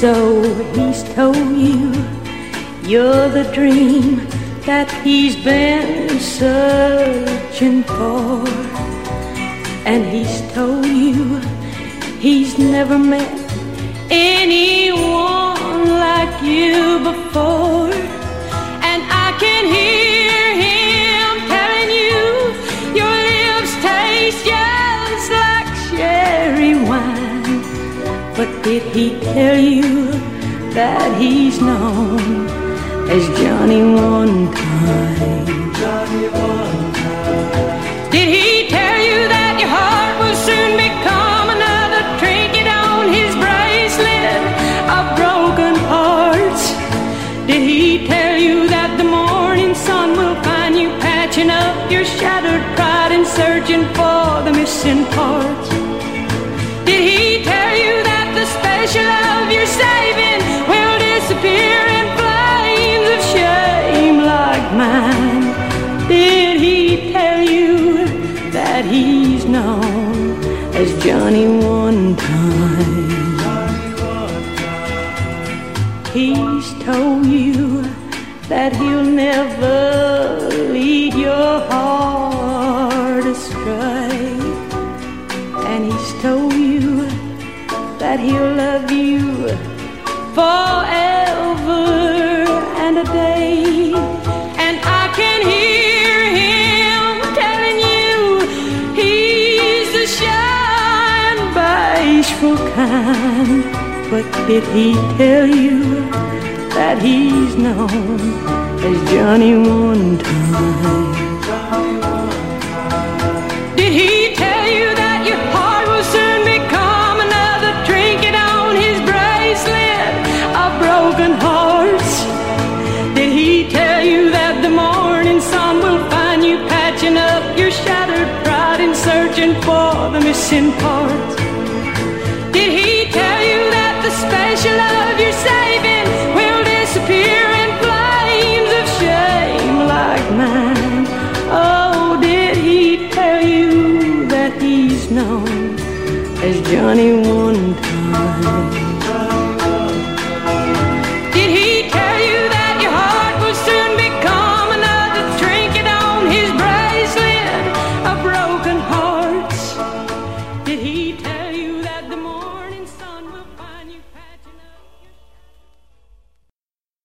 So he's told you you're the dream that he's been searching for. And he's told you he's never met anyone like you before. Taste just like cherry wine. But did he tell you that he's known as Johnny one time? Johnny one time. Did he tell you that your heart will soon become another trinket on his bracelet of broken hearts? Did he tell patching up your shattered pride and searching for the missing parts? Did he tell you that the special love you're saving will disappear in flames of shame like mine? Did he tell you that he's known as Johnny one time? He's told you that he'll never He's told you that he'll love you forever and a day. And I can hear him telling you he's the shy and bashful kind. But did he tell you that he's known as Johnny one time? Searching for the missing part. Did he tell you that the special love you're saving will disappear in flames of shame like mine? Oh, did he tell you that he's known as Johnny one?